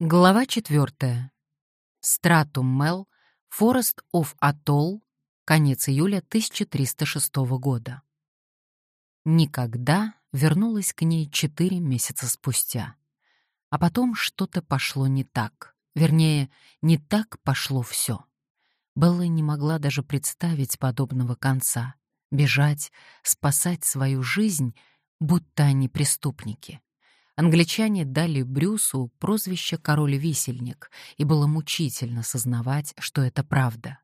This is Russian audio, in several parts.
Глава четвертая. Стратум Мел, Форест оф Атолл, конец июля 1306 года. Никогда вернулась к ней четыре месяца спустя. А потом что-то пошло не так. Вернее, не так пошло все. Белла не могла даже представить подобного конца. Бежать, спасать свою жизнь, будто они преступники. Англичане дали Брюсу прозвище «Король-висельник», и было мучительно сознавать, что это правда.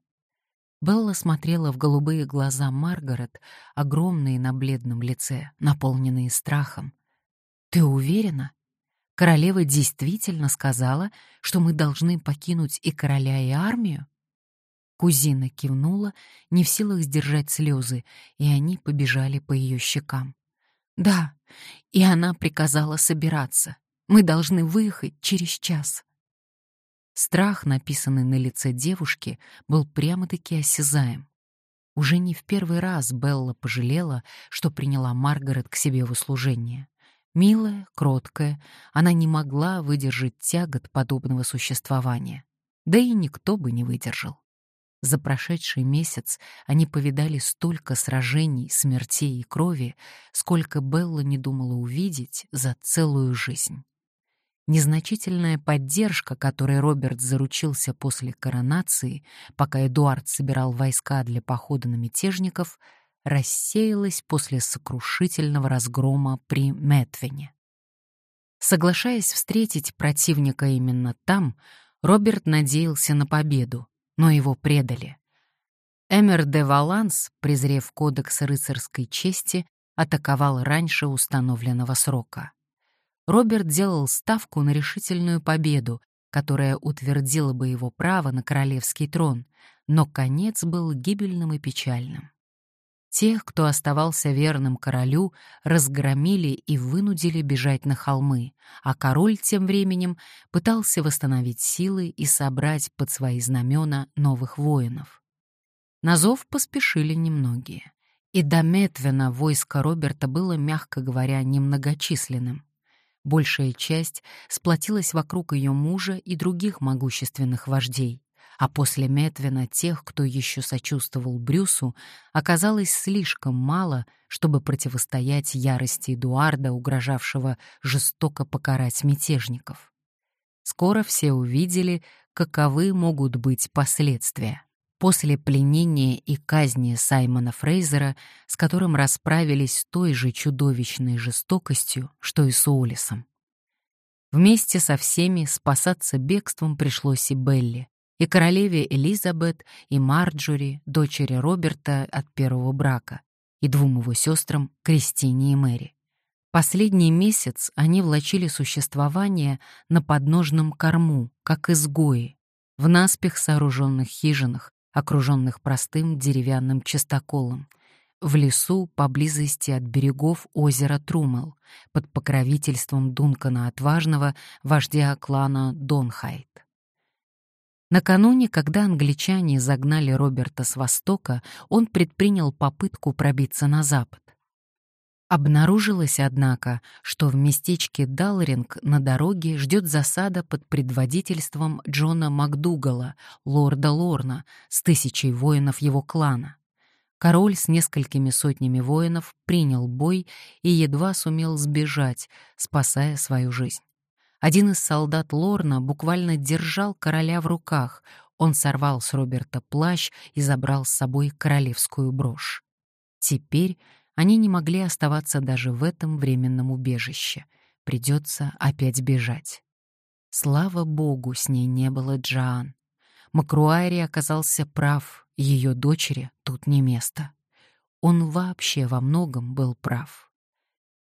Белла смотрела в голубые глаза Маргарет, огромные на бледном лице, наполненные страхом. «Ты уверена? Королева действительно сказала, что мы должны покинуть и короля, и армию?» Кузина кивнула, не в силах сдержать слезы, и они побежали по ее щекам. Да, и она приказала собираться. Мы должны выехать через час. Страх, написанный на лице девушки, был прямо-таки осязаем. Уже не в первый раз Белла пожалела, что приняла Маргарет к себе в услужение. Милая, кроткая, она не могла выдержать тягот подобного существования. Да и никто бы не выдержал. За прошедший месяц они повидали столько сражений, смертей и крови, сколько Белла не думала увидеть за целую жизнь. Незначительная поддержка, которой Роберт заручился после коронации, пока Эдуард собирал войска для похода на мятежников, рассеялась после сокрушительного разгрома при Метвине. Соглашаясь встретить противника именно там, Роберт надеялся на победу, но его предали. Эмер де Валанс, презрев кодекс рыцарской чести, атаковал раньше установленного срока. Роберт делал ставку на решительную победу, которая утвердила бы его право на королевский трон, но конец был гибельным и печальным. Тех, кто оставался верным королю, разгромили и вынудили бежать на холмы, а король тем временем пытался восстановить силы и собрать под свои знамена новых воинов. На зов поспешили немногие. И до Метвена войско Роберта было, мягко говоря, немногочисленным. Большая часть сплотилась вокруг ее мужа и других могущественных вождей а после Метвина тех, кто еще сочувствовал Брюсу, оказалось слишком мало, чтобы противостоять ярости Эдуарда, угрожавшего жестоко покарать мятежников. Скоро все увидели, каковы могут быть последствия. После пленения и казни Саймона Фрейзера, с которым расправились той же чудовищной жестокостью, что и с Уоллесом. Вместе со всеми спасаться бегством пришлось и Белли, и королеве Элизабет, и Марджори, дочери Роберта от первого брака, и двум его сестрам Кристине и Мэри. Последний месяц они влачили существование на подножном корму, как изгои, в наспех сооруженных хижинах, окруженных простым деревянным частоколом, в лесу поблизости от берегов озера Трумел, под покровительством Дункана Отважного, вождя клана Донхайт. Накануне, когда англичане загнали Роберта с востока, он предпринял попытку пробиться на запад. Обнаружилось, однако, что в местечке Далринг на дороге ждет засада под предводительством Джона Макдугала, лорда Лорна, с тысячей воинов его клана. Король с несколькими сотнями воинов принял бой и едва сумел сбежать, спасая свою жизнь. Один из солдат Лорна буквально держал короля в руках. Он сорвал с Роберта плащ и забрал с собой королевскую брошь. Теперь они не могли оставаться даже в этом временном убежище. Придется опять бежать. Слава богу, с ней не было Джоан. Макруайри оказался прав, ее дочери тут не место. Он вообще во многом был прав.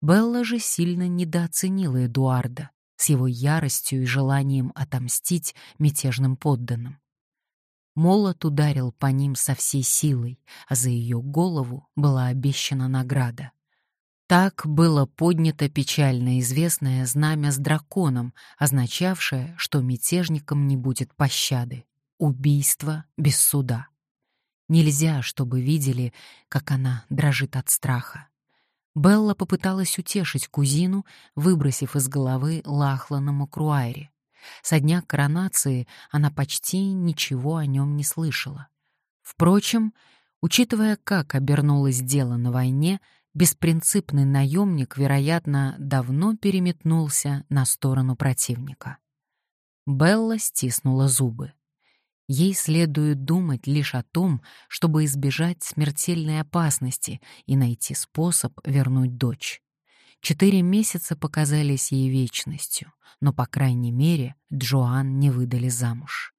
Белла же сильно недооценила Эдуарда с его яростью и желанием отомстить мятежным подданным. Молот ударил по ним со всей силой, а за ее голову была обещана награда. Так было поднято печально известное знамя с драконом, означавшее, что мятежникам не будет пощады. Убийство без суда. Нельзя, чтобы видели, как она дрожит от страха. Белла попыталась утешить кузину, выбросив из головы Лахлана Макруайри. Со дня коронации она почти ничего о нем не слышала. Впрочем, учитывая, как обернулось дело на войне, беспринципный наемник, вероятно, давно переметнулся на сторону противника. Белла стиснула зубы. Ей следует думать лишь о том, чтобы избежать смертельной опасности и найти способ вернуть дочь. Четыре месяца показались ей вечностью, но, по крайней мере, Джоан не выдали замуж.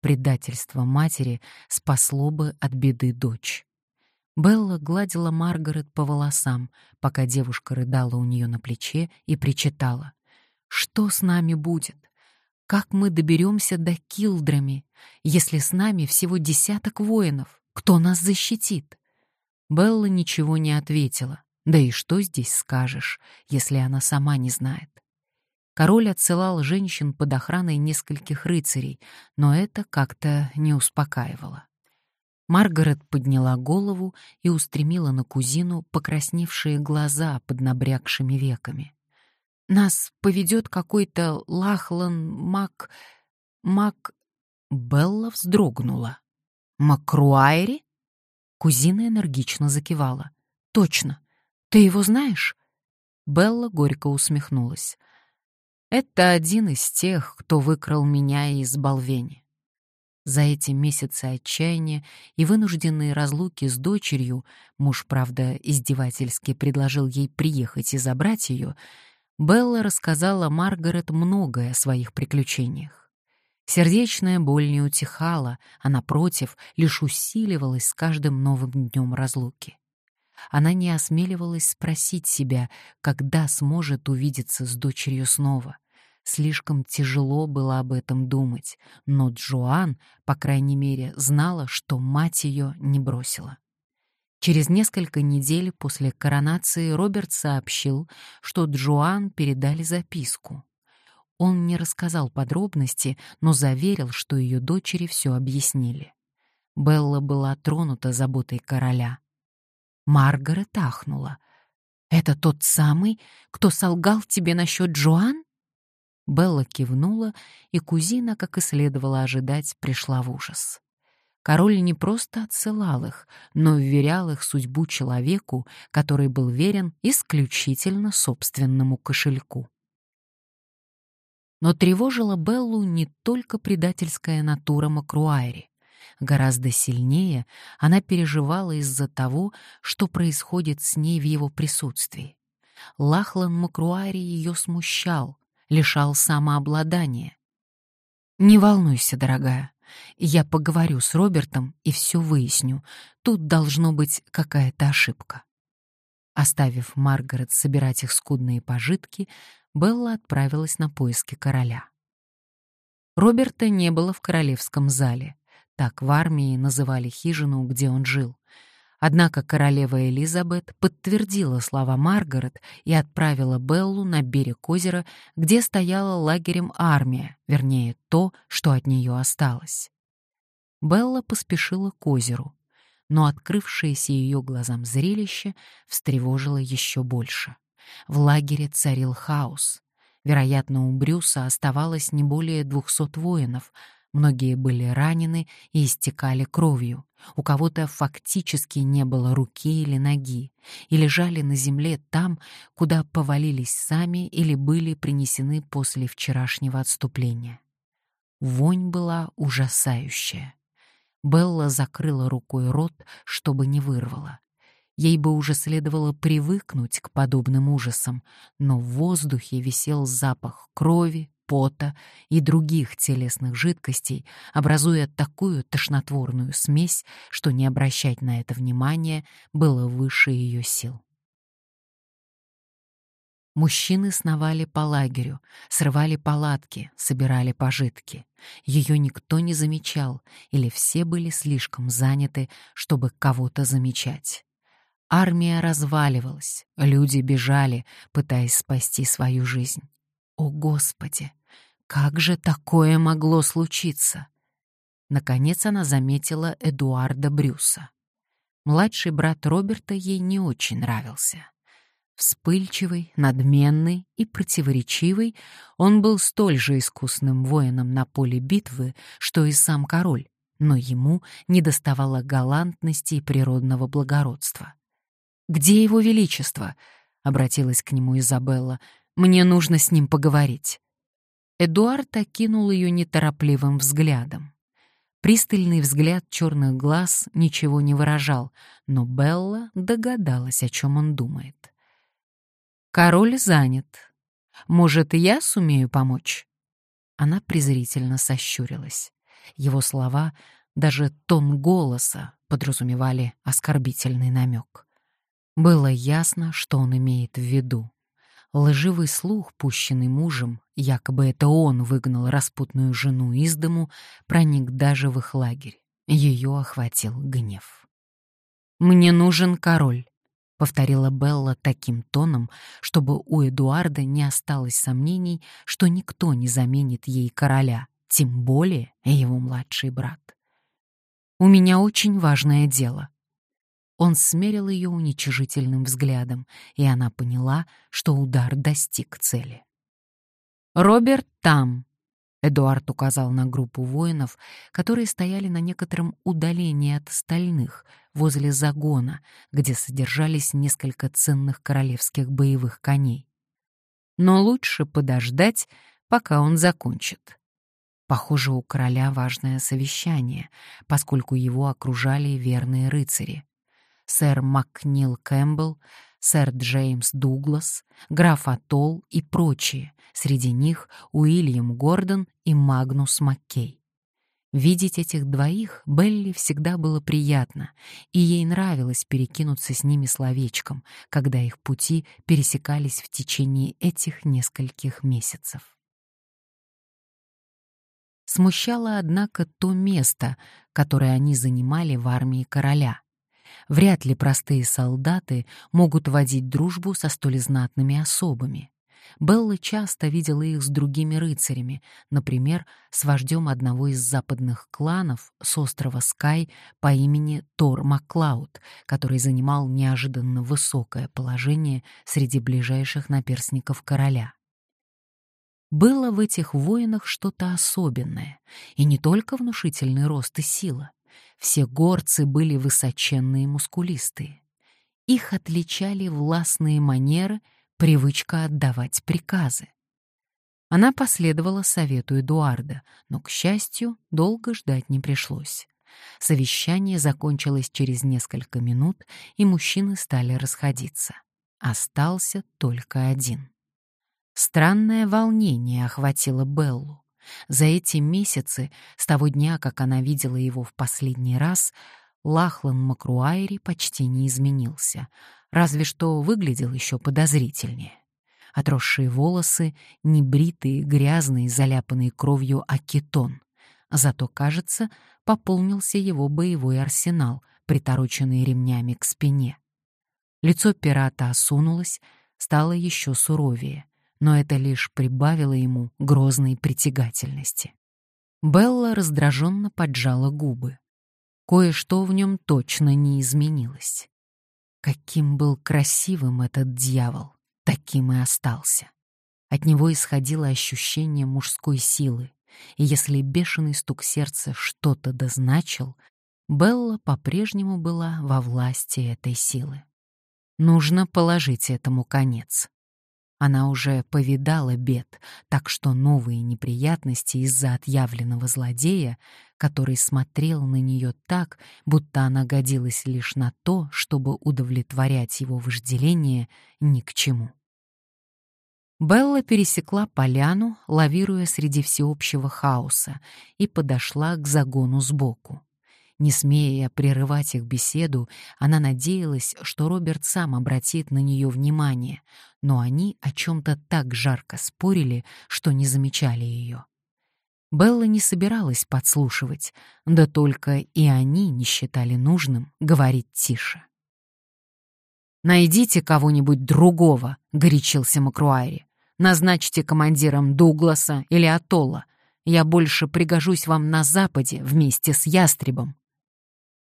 Предательство матери спасло бы от беды дочь. Белла гладила Маргарет по волосам, пока девушка рыдала у нее на плече и причитала. «Что с нами будет? Как мы доберемся до Килдрами, если с нами всего десяток воинов? Кто нас защитит?» Белла ничего не ответила. Да и что здесь скажешь, если она сама не знает? Король отсылал женщин под охраной нескольких рыцарей, но это как-то не успокаивало. Маргарет подняла голову и устремила на кузину покрасневшие глаза под набрякшими веками. «Нас поведет какой-то Лахлан Мак... Мак...» Белла вздрогнула. «Макруайри?» Кузина энергично закивала. «Точно. Ты его знаешь?» Белла горько усмехнулась. «Это один из тех, кто выкрал меня из Болвени. За эти месяцы отчаяния и вынужденные разлуки с дочерью, муж, правда, издевательски предложил ей приехать и забрать ее, Белла рассказала Маргарет многое о своих приключениях. Сердечная боль не утихала, а, напротив, лишь усиливалась с каждым новым днем разлуки. Она не осмеливалась спросить себя, когда сможет увидеться с дочерью снова. Слишком тяжело было об этом думать, но Джоан, по крайней мере, знала, что мать ее не бросила. Через несколько недель после коронации Роберт сообщил, что Джоан передали записку. Он не рассказал подробности, но заверил, что ее дочери все объяснили. Белла была тронута заботой короля. Маргарет ахнула. «Это тот самый, кто солгал тебе насчет Джоан?» Белла кивнула, и кузина, как и следовало ожидать, пришла в ужас. Король не просто отсылал их, но вверял их судьбу человеку, который был верен исключительно собственному кошельку. Но тревожила Беллу не только предательская натура Макруайри. Гораздо сильнее она переживала из-за того, что происходит с ней в его присутствии. Лахлан Макруайри ее смущал, лишал самообладания. «Не волнуйся, дорогая. Я поговорю с Робертом и все выясню. Тут должно быть какая-то ошибка». Оставив Маргарет собирать их скудные пожитки, Белла отправилась на поиски короля. Роберта не было в королевском зале. Так в армии называли хижину, где он жил. Однако королева Элизабет подтвердила слова Маргарет и отправила Беллу на берег озера, где стояла лагерем армия, вернее, то, что от нее осталось. Белла поспешила к озеру, но открывшееся ее глазам зрелище встревожило еще больше. В лагере царил хаос. Вероятно, у Брюса оставалось не более двухсот воинов, Многие были ранены и истекали кровью. У кого-то фактически не было руки или ноги, и лежали на земле там, куда повалились сами или были принесены после вчерашнего отступления. Вонь была ужасающая. Белла закрыла рукой рот, чтобы не вырвала. Ей бы уже следовало привыкнуть к подобным ужасам, но в воздухе висел запах крови, пота и других телесных жидкостей, образуя такую тошнотворную смесь, что не обращать на это внимания было выше ее сил. Мужчины сновали по лагерю, срывали палатки, собирали пожитки. Ее никто не замечал, или все были слишком заняты, чтобы кого-то замечать. Армия разваливалась, люди бежали, пытаясь спасти свою жизнь. О, Господи! Как же такое могло случиться? Наконец она заметила Эдуарда Брюса. Младший брат Роберта ей не очень нравился. Вспыльчивый, надменный и противоречивый, он был столь же искусным воином на поле битвы, что и сам король, но ему недоставало галантности и природного благородства. «Где его величество?» — обратилась к нему Изабелла. «Мне нужно с ним поговорить». Эдуард окинул ее неторопливым взглядом. Пристальный взгляд черных глаз ничего не выражал, но Белла догадалась, о чем он думает. Король занят. Может, я сумею помочь?» Она презрительно сощурилась. Его слова, даже тон голоса, подразумевали оскорбительный намек. Было ясно, что он имеет в виду. Лживый слух, пущенный мужем, якобы это он выгнал распутную жену из дому, проник даже в их лагерь. Ее охватил гнев. «Мне нужен король. — повторила Белла таким тоном, чтобы у Эдуарда не осталось сомнений, что никто не заменит ей короля, тем более его младший брат. «У меня очень важное дело». Он смерил ее уничижительным взглядом, и она поняла, что удар достиг цели. «Роберт там», Эдуард указал на группу воинов, которые стояли на некотором удалении от остальных, возле загона, где содержались несколько ценных королевских боевых коней. Но лучше подождать, пока он закончит. Похоже, у короля важное совещание, поскольку его окружали верные рыцари. Сэр Макнил Кэмпбелл, сэр Джеймс Дуглас, граф Атолл и прочие, среди них Уильям Гордон и Магнус Маккей. Видеть этих двоих Белли всегда было приятно, и ей нравилось перекинуться с ними словечком, когда их пути пересекались в течение этих нескольких месяцев. Смущало, однако, то место, которое они занимали в армии короля. Вряд ли простые солдаты могут водить дружбу со столь знатными особами. Белла часто видела их с другими рыцарями, например, с вождем одного из западных кланов с острова Скай по имени Тор Маклауд, который занимал неожиданно высокое положение среди ближайших наперсников короля. Было в этих воинах что-то особенное, и не только внушительный рост и сила. Все горцы были высоченные и мускулистые. Их отличали властные манеры, привычка отдавать приказы. Она последовала совету Эдуарда, но, к счастью, долго ждать не пришлось. Совещание закончилось через несколько минут, и мужчины стали расходиться. Остался только один. Странное волнение охватило Беллу. За эти месяцы, с того дня, как она видела его в последний раз, Лахлан Макруайри почти не изменился, разве что выглядел еще подозрительнее. Отросшие волосы, небритые, грязные, заляпанные кровью акетон. Зато, кажется, пополнился его боевой арсенал, притороченный ремнями к спине. Лицо пирата осунулось, стало еще суровее — но это лишь прибавило ему грозной притягательности. Белла раздраженно поджала губы. Кое-что в нем точно не изменилось. Каким был красивым этот дьявол, таким и остался. От него исходило ощущение мужской силы, и если бешеный стук сердца что-то дозначил, Белла по-прежнему была во власти этой силы. Нужно положить этому конец. Она уже повидала бед, так что новые неприятности из-за отъявленного злодея, который смотрел на нее так, будто она годилась лишь на то, чтобы удовлетворять его вожделение, ни к чему. Белла пересекла поляну, лавируя среди всеобщего хаоса, и подошла к загону сбоку. Не смея прерывать их беседу, она надеялась, что Роберт сам обратит на нее внимание, но они о чем-то так жарко спорили, что не замечали ее. Белла не собиралась подслушивать, да только и они не считали нужным говорить тише. «Найдите кого-нибудь другого», — горячился Макруайри. «Назначьте командиром Дугласа или Атолла. Я больше пригожусь вам на Западе вместе с Ястребом».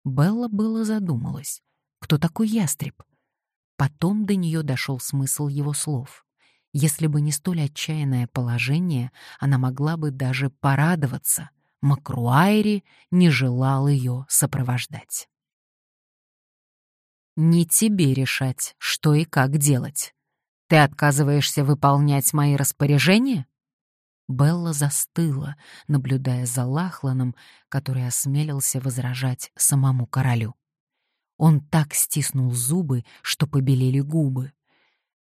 Белла было задумалась. Кто такой ястреб? Потом до нее дошел смысл его слов. Если бы не столь отчаянное положение, она могла бы даже порадоваться. Макруайри не желал ее сопровождать. «Не тебе решать, что и как делать. Ты отказываешься выполнять мои распоряжения?» Белла застыла, наблюдая за Лахланом, который осмелился возражать самому королю. Он так стиснул зубы, что побелели губы.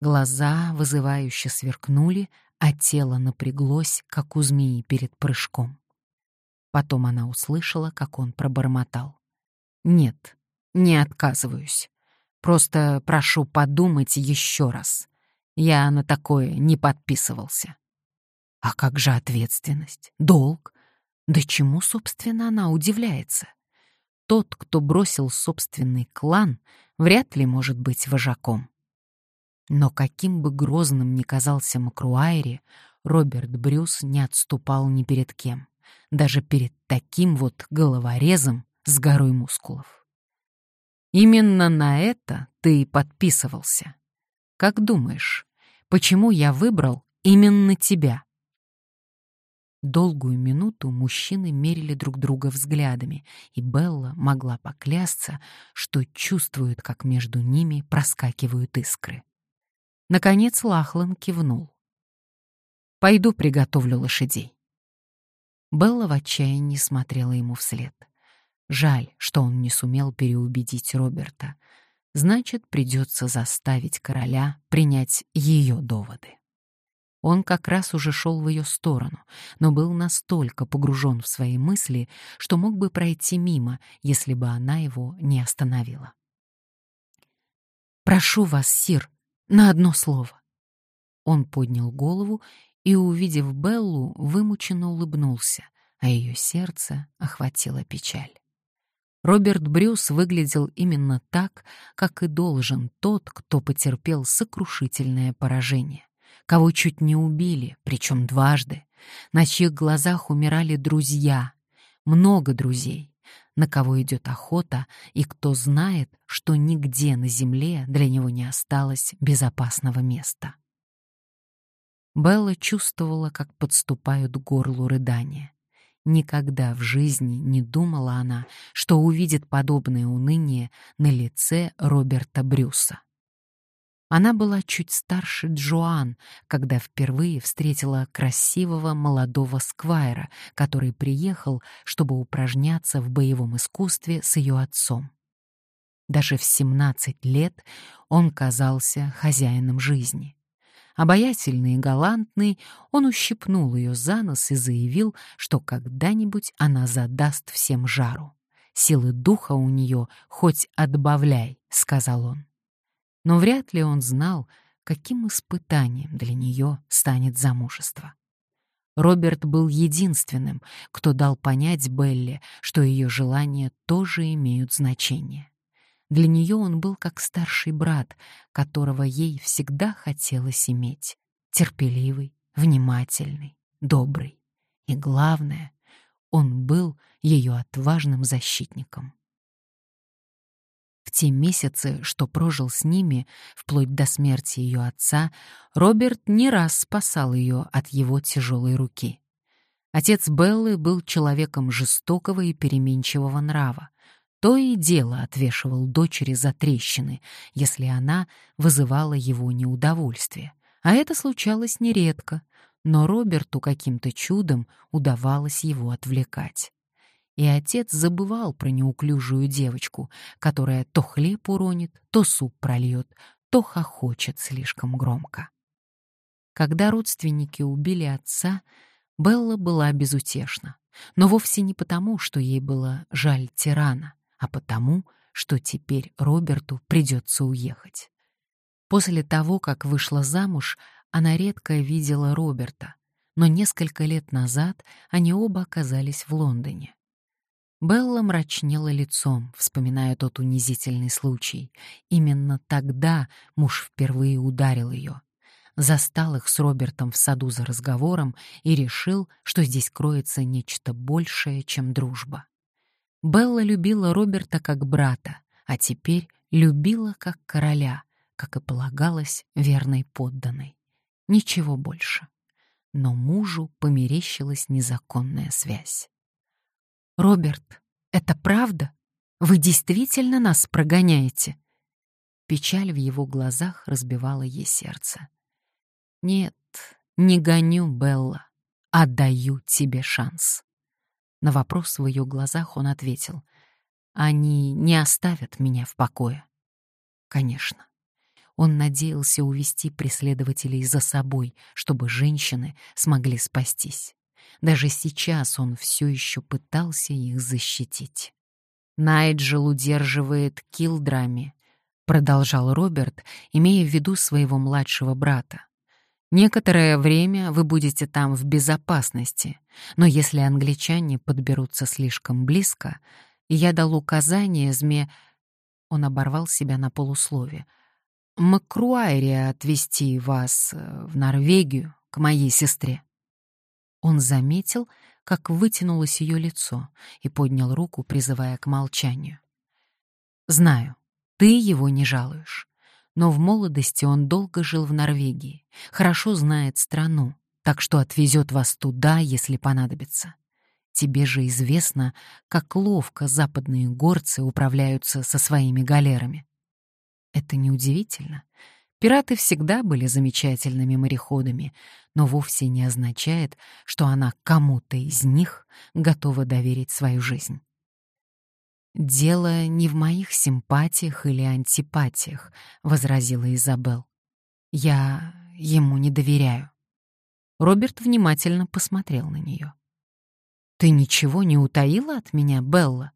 Глаза вызывающе сверкнули, а тело напряглось, как у змеи перед прыжком. Потом она услышала, как он пробормотал. «Нет, не отказываюсь. Просто прошу подумать еще раз. Я на такое не подписывался». А как же ответственность, долг? Да чему, собственно, она удивляется? Тот, кто бросил собственный клан, вряд ли может быть вожаком. Но каким бы грозным ни казался Макруайри, Роберт Брюс не отступал ни перед кем, даже перед таким вот головорезом с горой мускулов. Именно на это ты и подписывался. Как думаешь, почему я выбрал именно тебя? Долгую минуту мужчины мерили друг друга взглядами, и Белла могла поклясться, что чувствует, как между ними проскакивают искры. Наконец Лахлан кивнул. «Пойду приготовлю лошадей». Белла в отчаянии смотрела ему вслед. Жаль, что он не сумел переубедить Роберта. Значит, придется заставить короля принять ее доводы. Он как раз уже шел в ее сторону, но был настолько погружен в свои мысли, что мог бы пройти мимо, если бы она его не остановила. «Прошу вас, сир, на одно слово». Он поднял голову и, увидев Беллу, вымученно улыбнулся, а ее сердце охватила печаль. Роберт Брюс выглядел именно так, как и должен тот, кто потерпел сокрушительное поражение кого чуть не убили, причем дважды, на чьих глазах умирали друзья, много друзей, на кого идет охота и кто знает, что нигде на земле для него не осталось безопасного места. Белла чувствовала, как подступают к горлу рыдания. Никогда в жизни не думала она, что увидит подобное уныние на лице Роберта Брюса. Она была чуть старше Джоан, когда впервые встретила красивого молодого сквайра, который приехал, чтобы упражняться в боевом искусстве с ее отцом. Даже в 17 лет он казался хозяином жизни. Обаятельный и галантный, он ущипнул ее за нос и заявил, что когда-нибудь она задаст всем жару. «Силы духа у нее хоть отбавляй», — сказал он но вряд ли он знал, каким испытанием для нее станет замужество. Роберт был единственным, кто дал понять Белле, что ее желания тоже имеют значение. Для нее он был как старший брат, которого ей всегда хотелось иметь. Терпеливый, внимательный, добрый. И главное, он был ее отважным защитником. В те месяцы, что прожил с ними, вплоть до смерти ее отца, Роберт не раз спасал ее от его тяжелой руки. Отец Беллы был человеком жестокого и переменчивого нрава. То и дело отвешивал дочери за трещины, если она вызывала его неудовольствие. А это случалось нередко, но Роберту каким-то чудом удавалось его отвлекать и отец забывал про неуклюжую девочку, которая то хлеб уронит, то суп прольет, то хохочет слишком громко. Когда родственники убили отца, Белла была безутешна, но вовсе не потому, что ей было жаль тирана, а потому, что теперь Роберту придется уехать. После того, как вышла замуж, она редко видела Роберта, но несколько лет назад они оба оказались в Лондоне. Белла мрачнела лицом, вспоминая тот унизительный случай. Именно тогда муж впервые ударил ее. Застал их с Робертом в саду за разговором и решил, что здесь кроется нечто большее, чем дружба. Белла любила Роберта как брата, а теперь любила как короля, как и полагалось верной подданной. Ничего больше. Но мужу померещилась незаконная связь. «Роберт, это правда? Вы действительно нас прогоняете?» Печаль в его глазах разбивала ей сердце. «Нет, не гоню, Белла, а даю тебе шанс». На вопрос в ее глазах он ответил. «Они не оставят меня в покое». Конечно. Он надеялся увести преследователей за собой, чтобы женщины смогли спастись. Даже сейчас он все еще пытался их защитить. «Найджел удерживает Килдрами», — продолжал Роберт, имея в виду своего младшего брата. Некоторое время вы будете там в безопасности, но если англичане подберутся слишком близко, я дал указание зме... Он оборвал себя на полуслове. Макруайре отвезти вас э, в Норвегию к моей сестре. Он заметил, как вытянулось ее лицо, и поднял руку, призывая к молчанию. «Знаю, ты его не жалуешь. Но в молодости он долго жил в Норвегии, хорошо знает страну, так что отвезет вас туда, если понадобится. Тебе же известно, как ловко западные горцы управляются со своими галерами. Это неудивительно. Пираты всегда были замечательными мореходами, но вовсе не означает, что она кому-то из них готова доверить свою жизнь. «Дело не в моих симпатиях или антипатиях», — возразила Изабел. «Я ему не доверяю». Роберт внимательно посмотрел на нее. «Ты ничего не утаила от меня, Белла?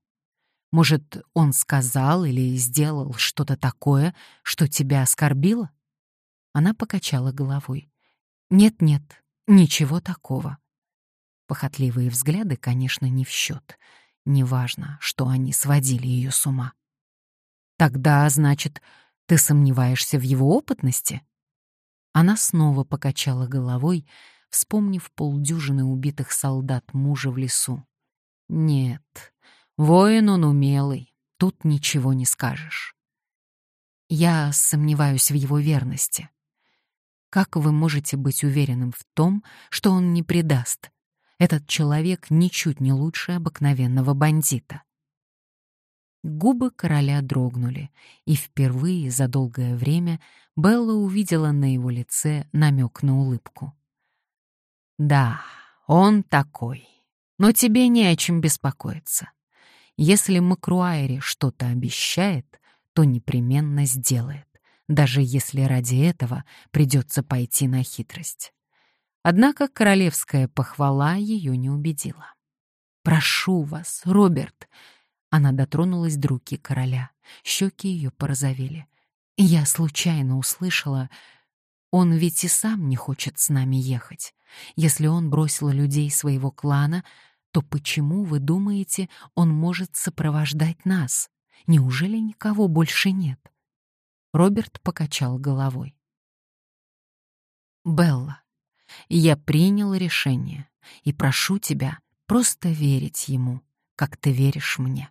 Может, он сказал или сделал что-то такое, что тебя оскорбило?» Она покачала головой. «Нет-нет, ничего такого». Похотливые взгляды, конечно, не в счет — Неважно, что они сводили ее с ума. Тогда, значит, ты сомневаешься в его опытности? Она снова покачала головой, вспомнив полдюжины убитых солдат мужа в лесу. Нет, воин он умелый, тут ничего не скажешь. Я сомневаюсь в его верности. Как вы можете быть уверенным в том, что он не предаст? Этот человек ничуть не лучше обыкновенного бандита. Губы короля дрогнули, и впервые за долгое время Белла увидела на его лице намек на улыбку. «Да, он такой. Но тебе не о чем беспокоиться. Если Макруайри что-то обещает, то непременно сделает, даже если ради этого придется пойти на хитрость. Однако королевская похвала ее не убедила. «Прошу вас, Роберт!» Она дотронулась до руки короля. Щеки ее порозовели. Я случайно услышала... Он ведь и сам не хочет с нами ехать. Если он бросил людей своего клана, то почему, вы думаете, он может сопровождать нас? Неужели никого больше нет? Роберт покачал головой. «Белла, я принял решение и прошу тебя просто верить ему, как ты веришь мне.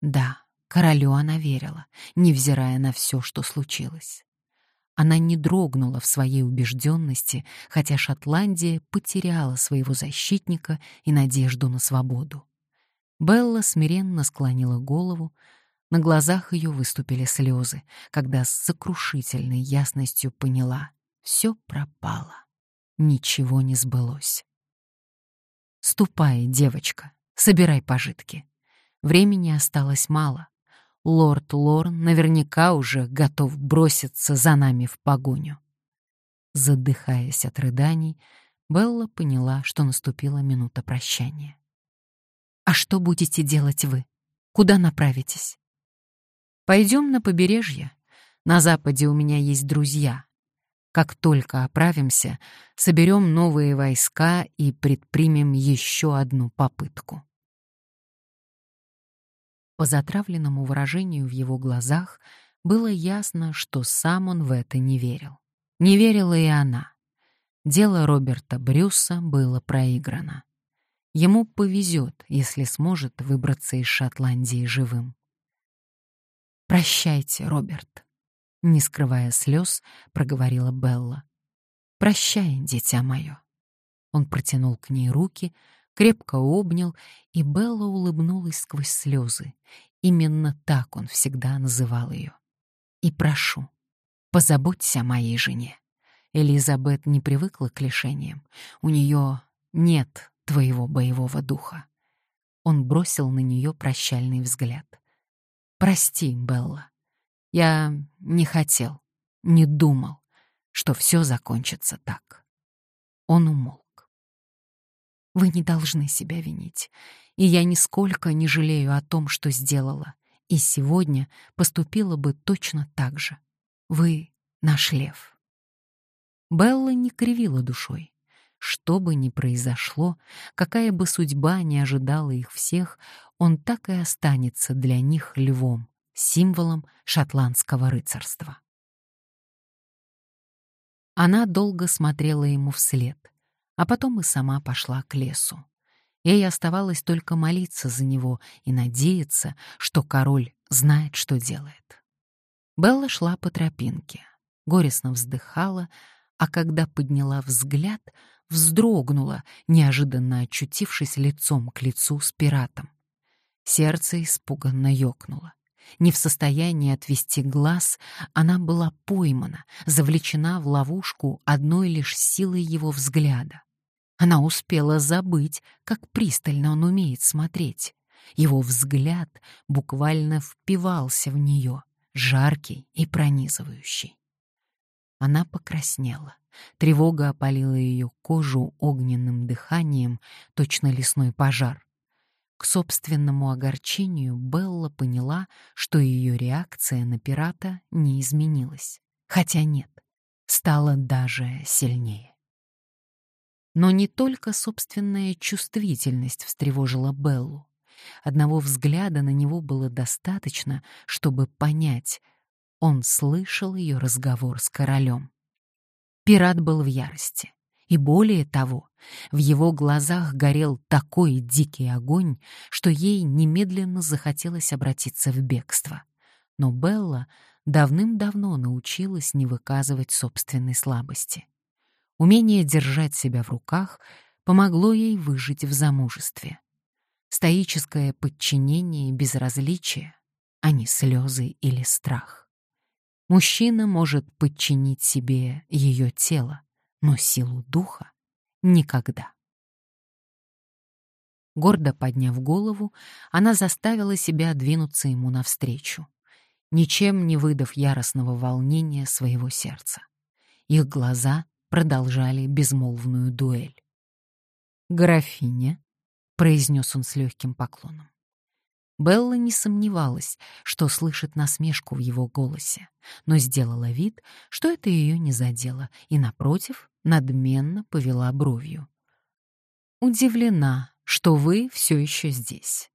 Да, королю она верила, невзирая на все, что случилось. Она не дрогнула в своей убежденности, хотя Шотландия потеряла своего защитника и надежду на свободу. Белла смиренно склонила голову, на глазах ее выступили слезы, когда с сокрушительной ясностью поняла — все пропало ничего не сбылось. «Ступай, девочка, собирай пожитки. Времени осталось мало. Лорд Лорн наверняка уже готов броситься за нами в погоню». Задыхаясь от рыданий, Белла поняла, что наступила минута прощания. «А что будете делать вы? Куда направитесь?» «Пойдем на побережье. На западе у меня есть друзья, как только оправимся, соберем новые войска и предпримем еще одну попытку. По затравленному выражению в его глазах было ясно, что сам он в это не верил. Не верила и она. Дело Роберта Брюса было проиграно. Ему повезет, если сможет выбраться из Шотландии живым. «Прощайте, Роберт», не скрывая слез, проговорила Белла. «Прощай, дитя мое». Он протянул к ней руки, крепко обнял, и Белла улыбнулась сквозь слезы. Именно так он всегда называл ее. «И прошу, позаботься о моей жене». Элизабет не привыкла к лишениям. У нее нет твоего боевого духа. Он бросил на нее прощальный взгляд. «Прости, Белла. Я не хотел, не думал, что все закончится так». Он умолк. «Вы не должны себя винить, и я нисколько не жалею о том, что сделала, и сегодня поступила бы точно так же. Вы — наш лев». Белла не кривила душой. Что бы ни произошло, какая бы судьба ни ожидала их всех, он так и останется для них львом, символом шотландского рыцарства. Она долго смотрела ему вслед, а потом и сама пошла к лесу. Ей оставалось только молиться за него и надеяться, что король знает, что делает. Белла шла по тропинке, горестно вздыхала, а когда подняла взгляд, вздрогнула, неожиданно очутившись лицом к лицу с пиратом. Сердце испуганно ёкнуло. Не в состоянии отвести глаз, она была поймана, завлечена в ловушку одной лишь силой его взгляда. Она успела забыть, как пристально он умеет смотреть. Его взгляд буквально впивался в нее, жаркий и пронизывающий. Она покраснела. Тревога опалила ее кожу огненным дыханием, точно лесной пожар. К собственному огорчению Белла поняла, что ее реакция на пирата не изменилась. Хотя нет, стала даже сильнее. Но не только собственная чувствительность встревожила Беллу. Одного взгляда на него было достаточно, чтобы понять, он слышал ее разговор с королем. Пират был в ярости. И более того, в его глазах горел такой дикий огонь, что ей немедленно захотелось обратиться в бегство. Но Белла давным-давно научилась не выказывать собственной слабости. Умение держать себя в руках помогло ей выжить в замужестве. Стоическое подчинение и безразличие, а не слезы или страх. Мужчина может подчинить себе ее тело, но силу духа — никогда. Гордо подняв голову, она заставила себя двинуться ему навстречу, ничем не выдав яростного волнения своего сердца. Их глаза продолжали безмолвную дуэль. «Графиня», — произнес он с легким поклоном. Белла не сомневалась, что слышит насмешку в его голосе, но сделала вид, что это ее не задело, и, напротив, надменно повела бровью. «Удивлена, что вы все еще здесь».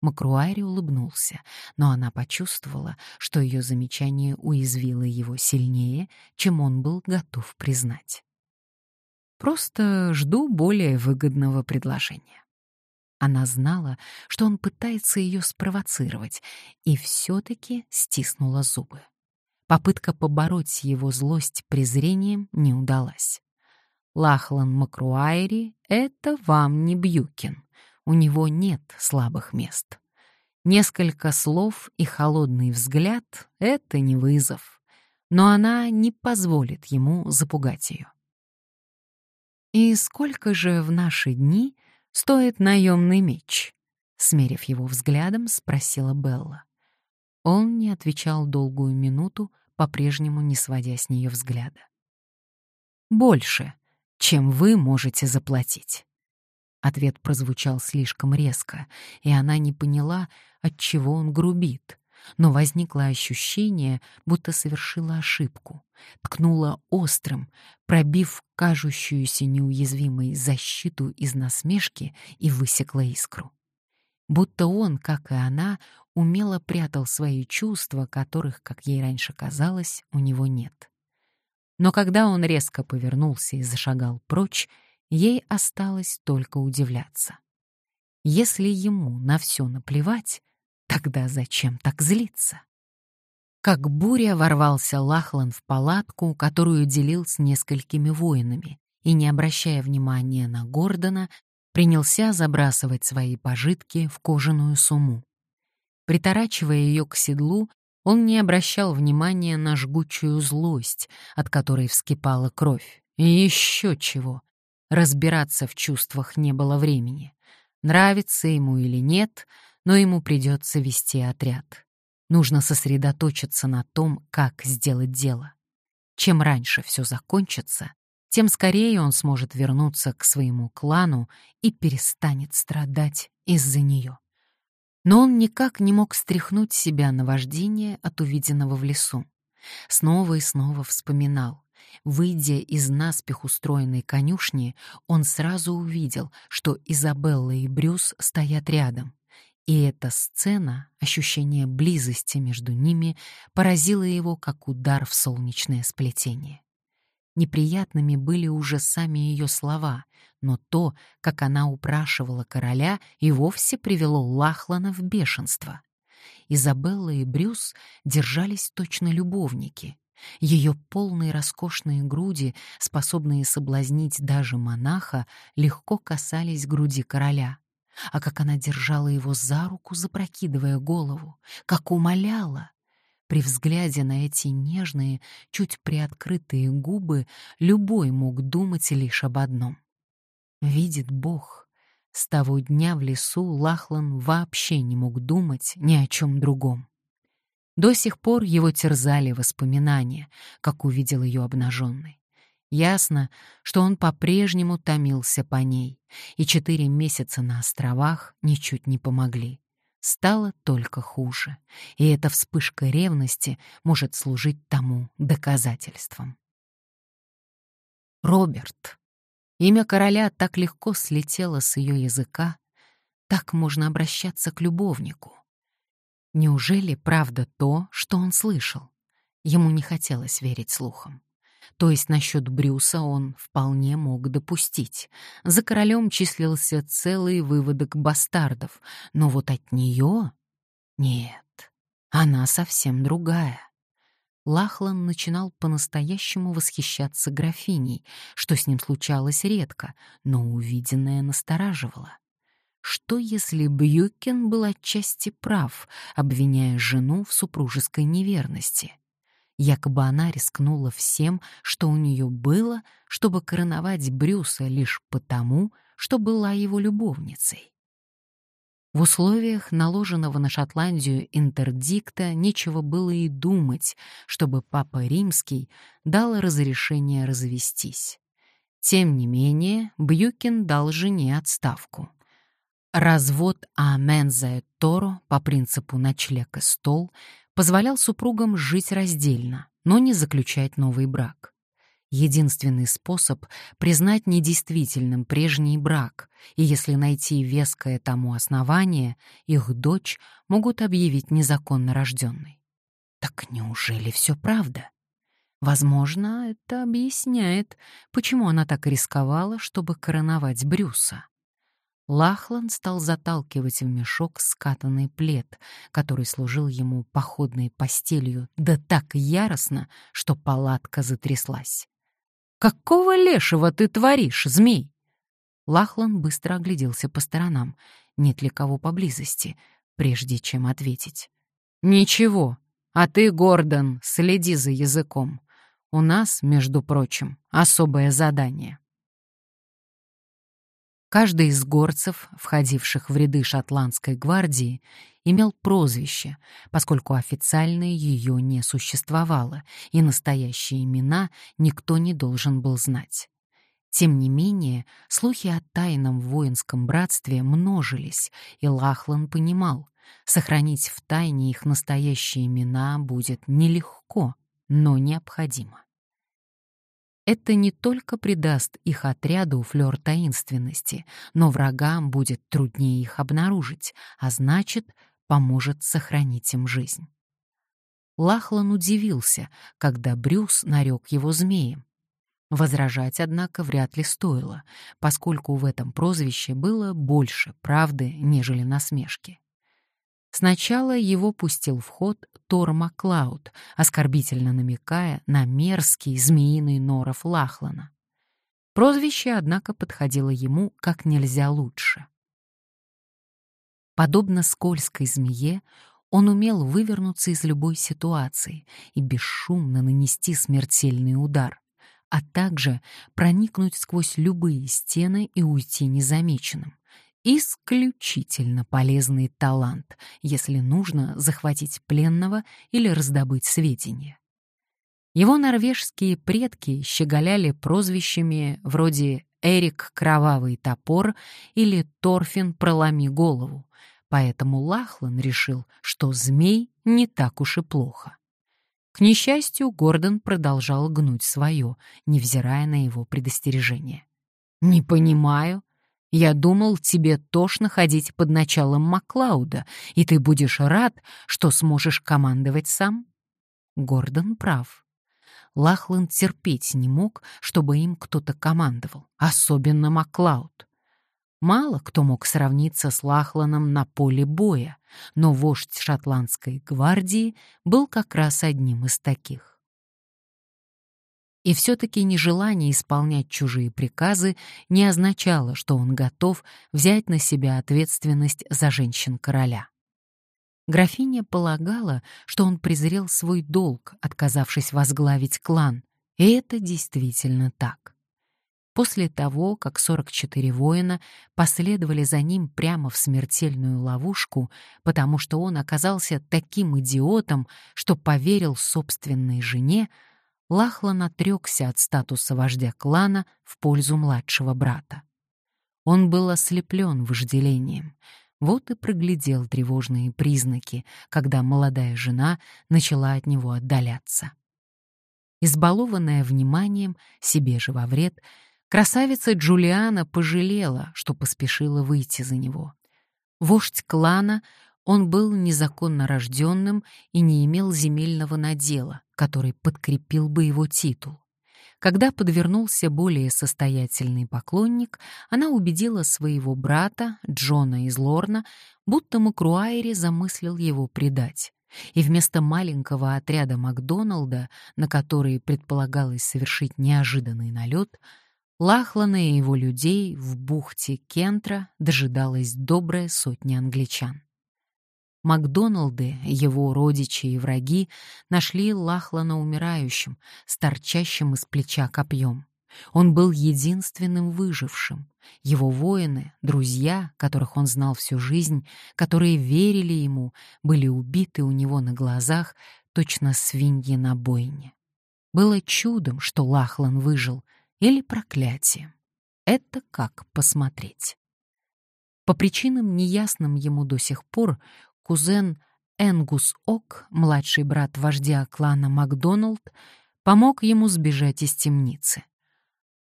Макруари улыбнулся, но она почувствовала, что ее замечание уязвило его сильнее, чем он был готов признать. «Просто жду более выгодного предложения». Она знала, что он пытается ее спровоцировать, и все-таки стиснула зубы. Попытка побороть его злость презрением не удалась. Лахлан Макруайри — это вам не Бьюкин. У него нет слабых мест. Несколько слов и холодный взгляд — это не вызов. Но она не позволит ему запугать ее. И сколько же в наши дни — стоит наемный меч?» Смерив его взглядом, спросила Белла. Он не отвечал долгую минуту, по-прежнему не сводя с нее взгляда. «Больше, чем вы можете заплатить». Ответ прозвучал слишком резко, и она не поняла, от чего он грубит но возникло ощущение, будто совершила ошибку, ткнула острым, пробив кажущуюся неуязвимой защиту из насмешки и высекла искру. Будто он, как и она, умело прятал свои чувства, которых, как ей раньше казалось, у него нет. Но когда он резко повернулся и зашагал прочь, ей осталось только удивляться. Если ему на все наплевать, Тогда зачем так злиться? Как буря ворвался Лахлан в палатку, которую делил с несколькими воинами, и, не обращая внимания на Гордона, принялся забрасывать свои пожитки в кожаную сумму. Приторачивая ее к седлу, он не обращал внимания на жгучую злость, от которой вскипала кровь. И еще чего. Разбираться в чувствах не было времени. Нравится ему или нет, но ему придется вести отряд. Нужно сосредоточиться на том, как сделать дело. Чем раньше все закончится, тем скорее он сможет вернуться к своему клану и перестанет страдать из-за нее. Но он никак не мог стряхнуть себя на вождение от увиденного в лесу. Снова и снова вспоминал. Выйдя из наспех устроенной конюшни, он сразу увидел, что Изабелла и Брюс стоят рядом. И эта сцена, ощущение близости между ними, поразила его как удар в солнечное сплетение. Неприятными были уже сами ее слова, но то, как она упрашивала короля, и вовсе привело Лахлана в бешенство. Изабелла и Брюс держались точно любовники. Ее полные роскошные груди, способные соблазнить даже монаха, легко касались груди короля а как она держала его за руку, запрокидывая голову, как умоляла. При взгляде на эти нежные, чуть приоткрытые губы любой мог думать лишь об одном. Видит Бог, с того дня в лесу Лахлан вообще не мог думать ни о чем другом. До сих пор его терзали воспоминания, как увидел ее обнаженной. Ясно, что он по-прежнему томился по ней, и четыре месяца на островах ничуть не помогли. Стало только хуже, и эта вспышка ревности может служить тому доказательством. Роберт. Имя короля так легко слетело с ее языка, так можно обращаться к любовнику. Неужели правда то, что он слышал? Ему не хотелось верить слухам. То есть насчет Брюса он вполне мог допустить. За королем числился целый выводок бастардов, но вот от нее нет, она совсем другая. Лахлан начинал по-настоящему восхищаться графиней, что с ним случалось редко, но увиденное настораживало. Что если Бьюкин был отчасти прав, обвиняя жену в супружеской неверности? Якобы она рискнула всем, что у нее было, чтобы короновать Брюса лишь потому, что была его любовницей. В условиях наложенного на Шотландию интердикта нечего было и думать, чтобы Папа Римский дал разрешение развестись. Тем не менее, Бьюкин дал жене отставку. Развод Аменза Торо по принципу ночлег и стол позволял супругам жить раздельно, но не заключать новый брак. Единственный способ — признать недействительным прежний брак, и если найти веское тому основание, их дочь могут объявить незаконно рожденной. Так неужели все правда? Возможно, это объясняет, почему она так рисковала, чтобы короновать Брюса. Лахлан стал заталкивать в мешок скатанный плед, который служил ему походной постелью, да так яростно, что палатка затряслась. «Какого лешего ты творишь, змей?» Лахлан быстро огляделся по сторонам, нет ли кого поблизости, прежде чем ответить. «Ничего, а ты, Гордон, следи за языком. У нас, между прочим, особое задание». Каждый из горцев, входивших в ряды шотландской гвардии, имел прозвище, поскольку официально ее не существовало, и настоящие имена никто не должен был знать. Тем не менее, слухи о тайном воинском братстве множились, и Лахлан понимал, сохранить в тайне их настоящие имена будет нелегко, но необходимо. Это не только придаст их отряду флёр таинственности, но врагам будет труднее их обнаружить, а значит, поможет сохранить им жизнь. Лахлан удивился, когда Брюс нарек его змеем. Возражать, однако, вряд ли стоило, поскольку в этом прозвище было больше правды, нежели насмешки. Сначала его пустил в ход Тор Маклауд, оскорбительно намекая на мерзкий змеиный норов Лахлана. Прозвище, однако, подходило ему как нельзя лучше. Подобно скользкой змее, он умел вывернуться из любой ситуации и бесшумно нанести смертельный удар, а также проникнуть сквозь любые стены и уйти незамеченным. Исключительно полезный талант, если нужно захватить пленного или раздобыть сведения. Его норвежские предки щеголяли прозвищами вроде «Эрик Кровавый топор» или «Торфин Проломи голову», поэтому Лахлан решил, что змей не так уж и плохо. К несчастью, Гордон продолжал гнуть свое, невзирая на его предостережение. «Не понимаю», я думал, тебе тошно ходить под началом Маклауда, и ты будешь рад, что сможешь командовать сам. Гордон прав. Лахлан терпеть не мог, чтобы им кто-то командовал, особенно Маклауд. Мало кто мог сравниться с Лахланом на поле боя, но вождь шотландской гвардии был как раз одним из таких. И все-таки нежелание исполнять чужие приказы не означало, что он готов взять на себя ответственность за женщин короля. Графиня полагала, что он презрел свой долг, отказавшись возглавить клан, и это действительно так. После того, как 44 воина последовали за ним прямо в смертельную ловушку, потому что он оказался таким идиотом, что поверил собственной жене, Лахлан отрекся от статуса вождя клана в пользу младшего брата. Он был ослеплен вожделением, вот и проглядел тревожные признаки, когда молодая жена начала от него отдаляться. Избалованная вниманием, себе же во вред, красавица Джулиана пожалела, что поспешила выйти за него. Вождь клана он был незаконно рожденным и не имел земельного надела, который подкрепил бы его титул. Когда подвернулся более состоятельный поклонник, она убедила своего брата, Джона из Лорна, будто Макруайри замыслил его предать. И вместо маленького отряда Макдоналда, на который предполагалось совершить неожиданный налет, Лахлана и его людей в бухте Кентра дожидалась добрая сотня англичан. Макдоналды, его родичи и враги, нашли Лахлана умирающим, с торчащим из плеча копьем. Он был единственным выжившим. Его воины, друзья, которых он знал всю жизнь, которые верили ему, были убиты у него на глазах, точно свиньи на бойне. Было чудом, что Лахлан выжил, или проклятием. Это как посмотреть. По причинам, неясным ему до сих пор, кузен Энгус Ок, младший брат вождя клана Макдоналд, помог ему сбежать из темницы.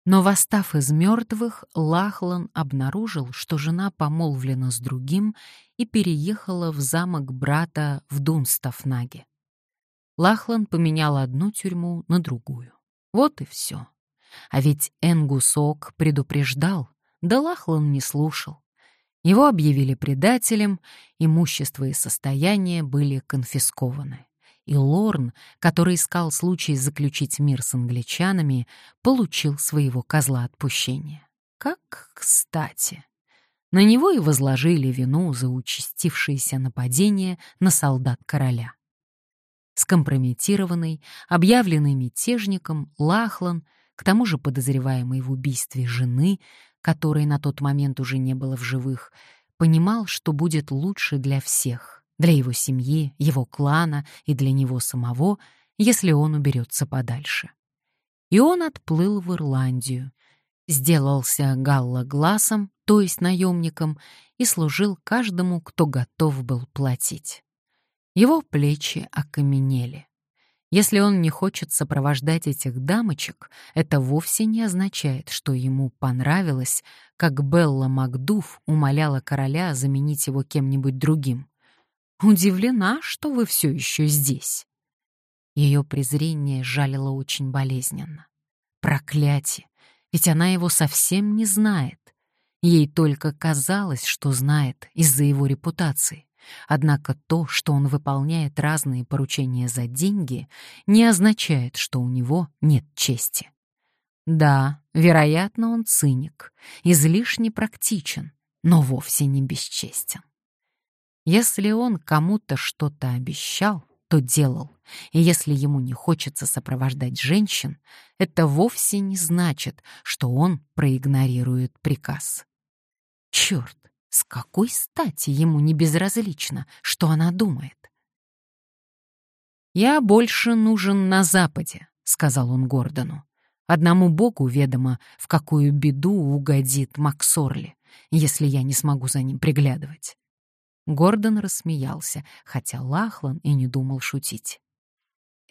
Но, восстав из мертвых, Лахлан обнаружил, что жена помолвлена с другим и переехала в замок брата в Дунстафнаге. Лахлан поменял одну тюрьму на другую. Вот и все. А ведь Энгусок предупреждал, да Лахлан не слушал. Его объявили предателем, имущество и состояние были конфискованы. И Лорн, который искал случай заключить мир с англичанами, получил своего козла отпущения. Как кстати. На него и возложили вину за участившееся нападение на солдат короля. Скомпрометированный, объявленный мятежником, Лахлан, к тому же подозреваемый в убийстве жены, которой на тот момент уже не было в живых, понимал, что будет лучше для всех, для его семьи, его клана и для него самого, если он уберется подальше. И он отплыл в Ирландию, сделался галла-глазом, то есть наемником, и служил каждому, кто готов был платить. Его плечи окаменели. Если он не хочет сопровождать этих дамочек, это вовсе не означает, что ему понравилось, как Белла Макдуф умоляла короля заменить его кем-нибудь другим. «Удивлена, что вы все еще здесь». Ее презрение жалило очень болезненно. Проклятие! Ведь она его совсем не знает. Ей только казалось, что знает из-за его репутации. Однако то, что он выполняет разные поручения за деньги, не означает, что у него нет чести. Да, вероятно, он циник, излишне практичен, но вовсе не бесчестен. Если он кому-то что-то обещал, то делал, и если ему не хочется сопровождать женщин, это вовсе не значит, что он проигнорирует приказ. Черт, с какой стати ему не безразлично, что она думает? «Я больше нужен на Западе», — сказал он Гордону. «Одному богу ведомо, в какую беду угодит Максорли, если я не смогу за ним приглядывать». Гордон рассмеялся, хотя Лахлан и не думал шутить.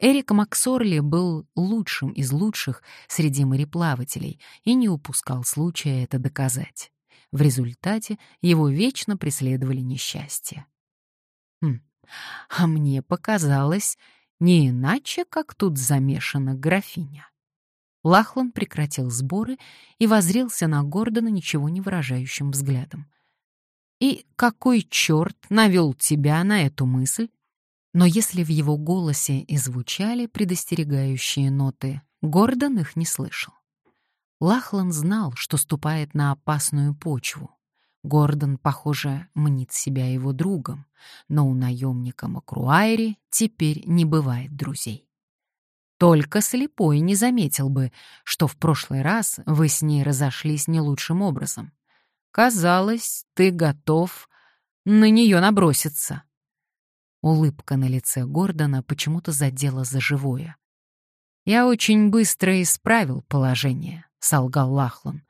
Эрик Максорли был лучшим из лучших среди мореплавателей и не упускал случая это доказать. В результате его вечно преследовали несчастья. Хм, а мне показалось, не иначе, как тут замешана графиня. Лахлан прекратил сборы и возрился на Гордона ничего не выражающим взглядом. «И какой черт навел тебя на эту мысль?» Но если в его голосе и звучали предостерегающие ноты, Гордон их не слышал. Лахлан знал, что ступает на опасную почву. Гордон, похоже, мнит себя его другом, но у наемника Макруайри теперь не бывает друзей. Только слепой не заметил бы, что в прошлый раз вы с ней разошлись не лучшим образом. Казалось, ты готов на нее наброситься. Улыбка на лице Гордона почему-то задела за живое. Я очень быстро исправил положение. — солгал Лахлан.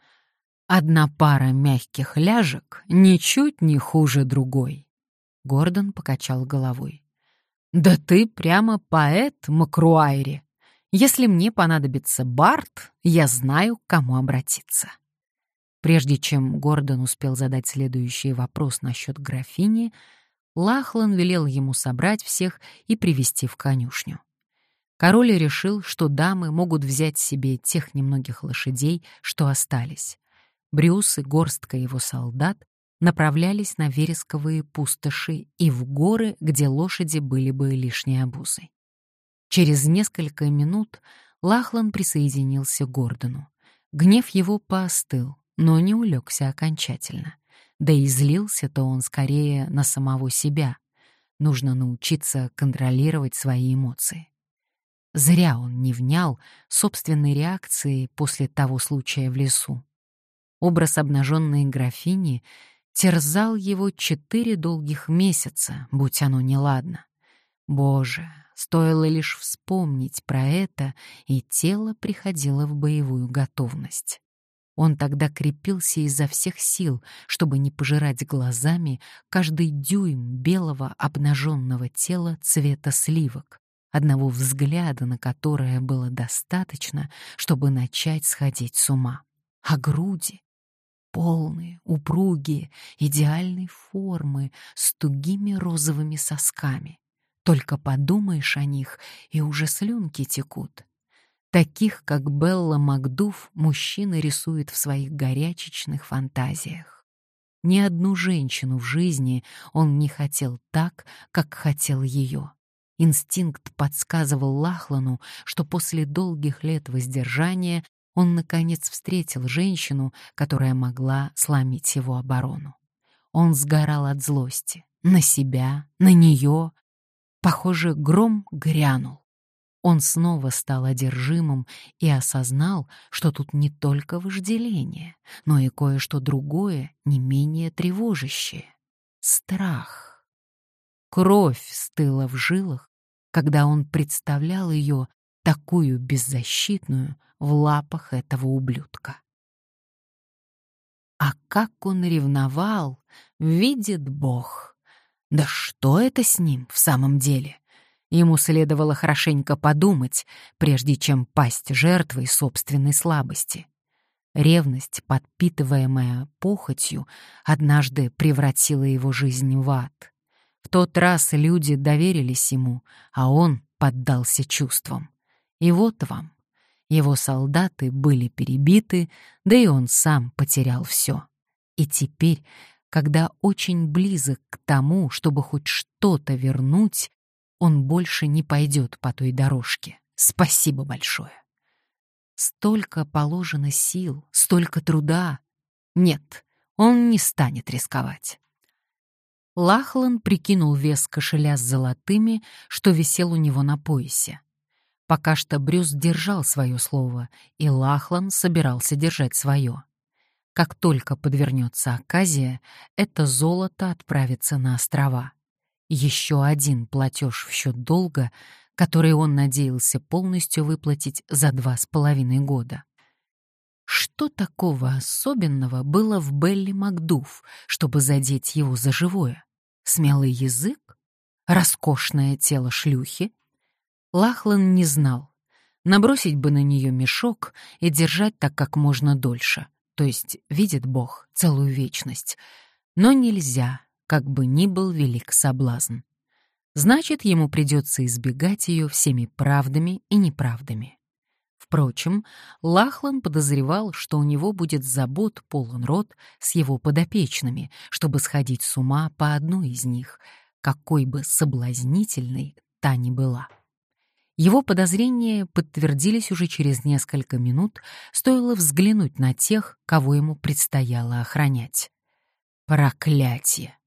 «Одна пара мягких ляжек ничуть не хуже другой». Гордон покачал головой. «Да ты прямо поэт, Макруайри. Если мне понадобится Барт, я знаю, к кому обратиться». Прежде чем Гордон успел задать следующий вопрос насчет графини, Лахлан велел ему собрать всех и привести в конюшню. Король решил, что дамы могут взять себе тех немногих лошадей, что остались. Брюс и горстка его солдат направлялись на вересковые пустоши и в горы, где лошади были бы лишней обузой. Через несколько минут Лахлан присоединился к Гордону. Гнев его поостыл, но не улегся окончательно. Да и злился-то он скорее на самого себя. Нужно научиться контролировать свои эмоции. Зря он не внял собственной реакции после того случая в лесу. Образ обнаженной графини терзал его четыре долгих месяца, будь оно неладно. Боже, стоило лишь вспомнить про это, и тело приходило в боевую готовность. Он тогда крепился изо всех сил, чтобы не пожирать глазами каждый дюйм белого обнаженного тела цвета сливок, одного взгляда на которое было достаточно, чтобы начать сходить с ума. А груди — полные, упругие, идеальной формы, с тугими розовыми сосками. Только подумаешь о них, и уже слюнки текут. Таких, как Белла Макдуф, мужчина рисует в своих горячечных фантазиях. Ни одну женщину в жизни он не хотел так, как хотел ее. Инстинкт подсказывал Лахлану, что после долгих лет воздержания он, наконец, встретил женщину, которая могла сломить его оборону. Он сгорал от злости. На себя, на нее. Похоже, гром грянул. Он снова стал одержимым и осознал, что тут не только вожделение, но и кое-что другое, не менее тревожащее — страх. Кровь стыла в жилах, когда он представлял ее такую беззащитную в лапах этого ублюдка. А как он ревновал, видит Бог. Да что это с ним в самом деле? Ему следовало хорошенько подумать, прежде чем пасть жертвой собственной слабости. Ревность, подпитываемая похотью, однажды превратила его жизнь в ад. Тот раз люди доверились ему, а он поддался чувствам. И вот вам. Его солдаты были перебиты, да и он сам потерял все. И теперь, когда очень близок к тому, чтобы хоть что-то вернуть, он больше не пойдет по той дорожке. Спасибо большое. Столько положено сил, столько труда. Нет, он не станет рисковать. Лахлан прикинул вес кошеля с золотыми, что висел у него на поясе. Пока что Брюс держал свое слово, и Лахлан собирался держать свое. Как только подвернется оказия, это золото отправится на острова. Еще один платеж в счет долга, который он надеялся полностью выплатить за два с половиной года. Что такого особенного было в Белли Макдув, чтобы задеть его за живое? Смелый язык? Роскошное тело шлюхи? Лахлан не знал. Набросить бы на нее мешок и держать так как можно дольше, то есть, видит Бог, целую вечность. Но нельзя, как бы ни был велик соблазн. Значит, ему придется избегать ее всеми правдами и неправдами. Впрочем, Лахлан подозревал, что у него будет забот полон рот с его подопечными, чтобы сходить с ума по одной из них, какой бы соблазнительной та ни была. Его подозрения подтвердились уже через несколько минут, стоило взглянуть на тех, кого ему предстояло охранять. Проклятие!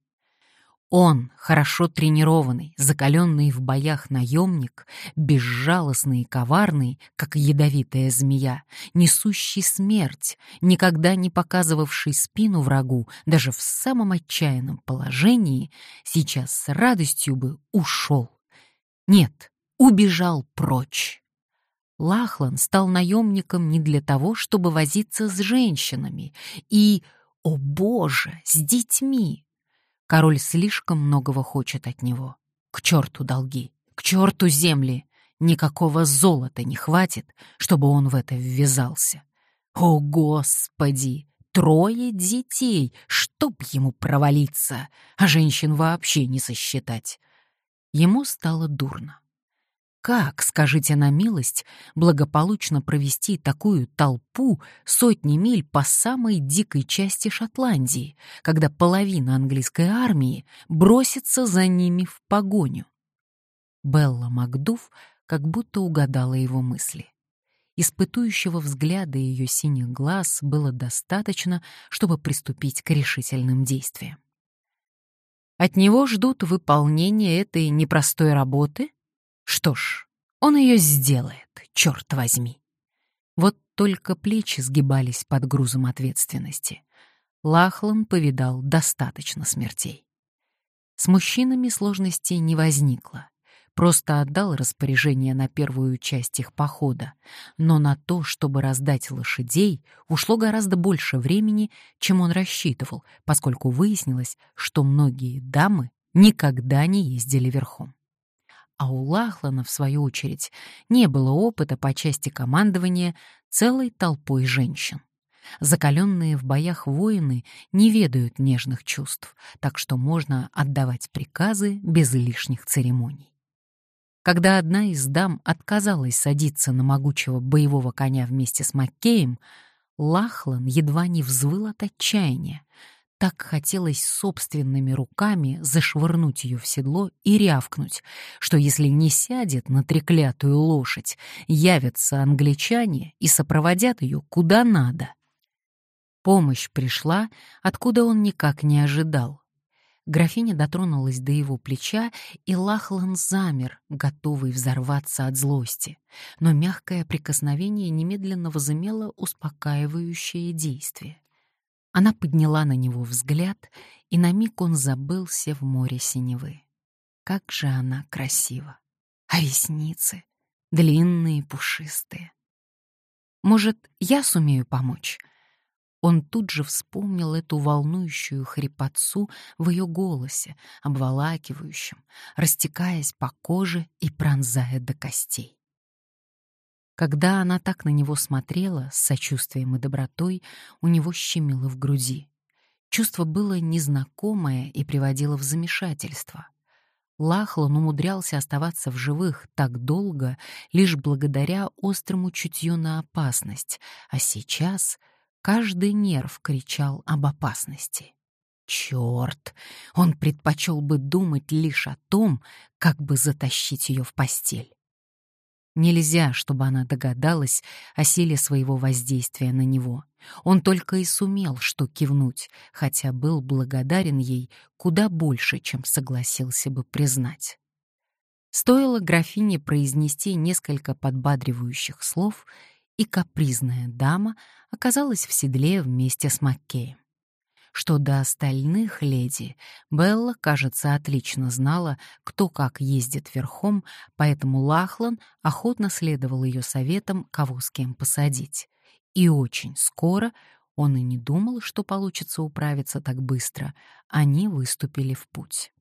Он, хорошо тренированный, закаленный в боях наемник, безжалостный и коварный, как ядовитая змея, несущий смерть, никогда не показывавший спину врагу, даже в самом отчаянном положении, сейчас с радостью бы ушел. Нет, убежал прочь. Лахлан стал наемником не для того, чтобы возиться с женщинами и, о боже, с детьми, Король слишком многого хочет от него. К черту долги, к черту земли. Никакого золота не хватит, чтобы он в это ввязался. О, Господи! Трое детей, чтоб ему провалиться, а женщин вообще не сосчитать. Ему стало дурно. Как, скажите на милость, благополучно провести такую толпу сотни миль по самой дикой части Шотландии, когда половина английской армии бросится за ними в погоню? Белла Макдув как будто угадала его мысли. Испытующего взгляда ее синих глаз было достаточно, чтобы приступить к решительным действиям. От него ждут выполнения этой непростой работы — что ж, он ее сделает, черт возьми. Вот только плечи сгибались под грузом ответственности. Лахлан повидал достаточно смертей. С мужчинами сложностей не возникло. Просто отдал распоряжение на первую часть их похода, но на то, чтобы раздать лошадей, ушло гораздо больше времени, чем он рассчитывал, поскольку выяснилось, что многие дамы никогда не ездили верхом а у Лахлана, в свою очередь, не было опыта по части командования целой толпой женщин. Закаленные в боях воины не ведают нежных чувств, так что можно отдавать приказы без лишних церемоний. Когда одна из дам отказалась садиться на могучего боевого коня вместе с Маккеем, Лахлан едва не взвыл от отчаяния, так хотелось собственными руками зашвырнуть ее в седло и рявкнуть, что если не сядет на треклятую лошадь, явятся англичане и сопроводят ее куда надо. Помощь пришла, откуда он никак не ожидал. Графиня дотронулась до его плеча, и Лахлан замер, готовый взорваться от злости. Но мягкое прикосновение немедленно возымело успокаивающее действие. Она подняла на него взгляд, и на миг он забылся в море синевы. Как же она красива! А ресницы длинные, пушистые. Может, я сумею помочь? Он тут же вспомнил эту волнующую хрипотцу в ее голосе, обволакивающем, растекаясь по коже и пронзая до костей. Когда она так на него смотрела, с сочувствием и добротой, у него щемило в груди. Чувство было незнакомое и приводило в замешательство. Лахлан умудрялся оставаться в живых так долго лишь благодаря острому чутью на опасность, а сейчас каждый нерв кричал об опасности. черт! Он предпочел бы думать лишь о том, как бы затащить ее в постель. Нельзя, чтобы она догадалась о силе своего воздействия на него. Он только и сумел что кивнуть, хотя был благодарен ей куда больше, чем согласился бы признать. Стоило графине произнести несколько подбадривающих слов, и капризная дама оказалась в седле вместе с Маккеем. Что до остальных леди, Белла, кажется, отлично знала, кто как ездит верхом, поэтому Лахлан охотно следовал ее советам, кого с кем посадить. И очень скоро, он и не думал, что получится управиться так быстро, они выступили в путь.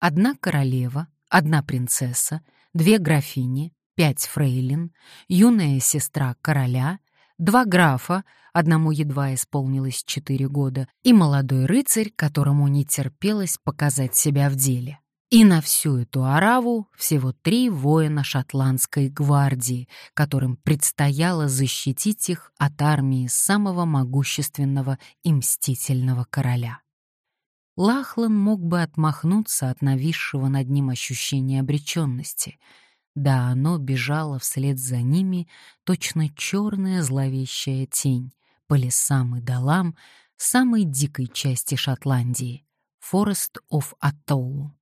Одна королева, одна принцесса, две графини, пять фрейлин, юная сестра короля, два графа, одному едва исполнилось четыре года, и молодой рыцарь, которому не терпелось показать себя в деле. И на всю эту ораву всего три воина шотландской гвардии, которым предстояло защитить их от армии самого могущественного и мстительного короля. Лахлан мог бы отмахнуться от нависшего над ним ощущения обреченности — да оно бежало вслед за ними, точно черная зловещая тень, по лесам и долам самой дикой части Шотландии — Форест оф Аттоулу.